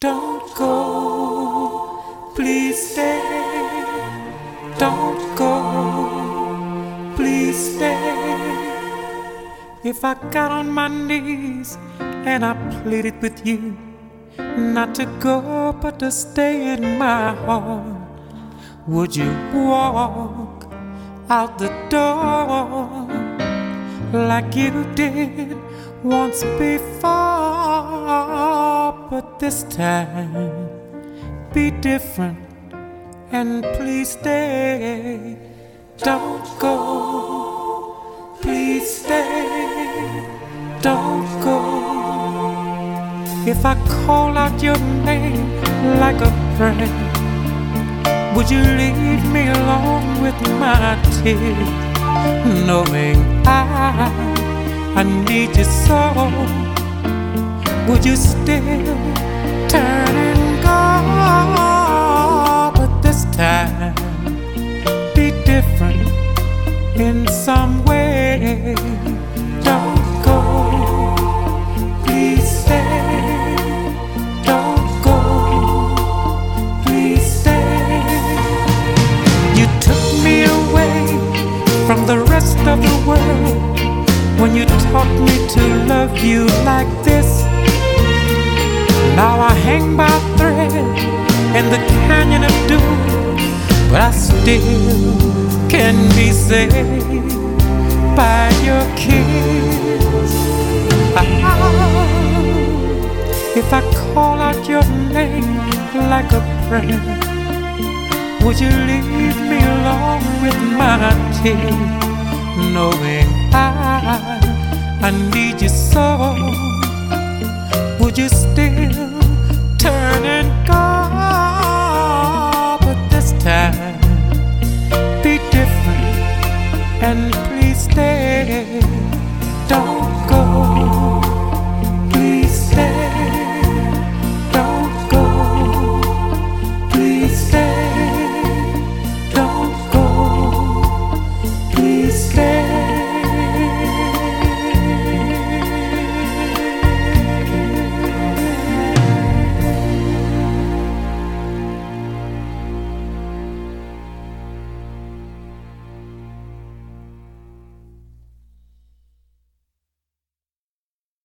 Don't go, please stay. Don't go, please stay. If I got on my knees and I pleaded with you not to go but to stay in my heart, would you walk out the door like you did once before? But this time, be different and please stay. Don't go, please stay. Don't go. If I call out your name like a friend, would you leave me alone with my tears, knowing I I need you so? Would you still turn and go? But this time, be different in some way. Don't go, please stay. Don't go, please stay. You took me away from the rest of the world when you taught me to love you like this. Now I hang by a thread in the canyon of doom, but I still can be saved by your kiss. Ah, if I call out your name like a prayer, would you leave me alone with my tears, knowing I I need you so? would you still turn and go? But this time, be different and please stay. Don't go.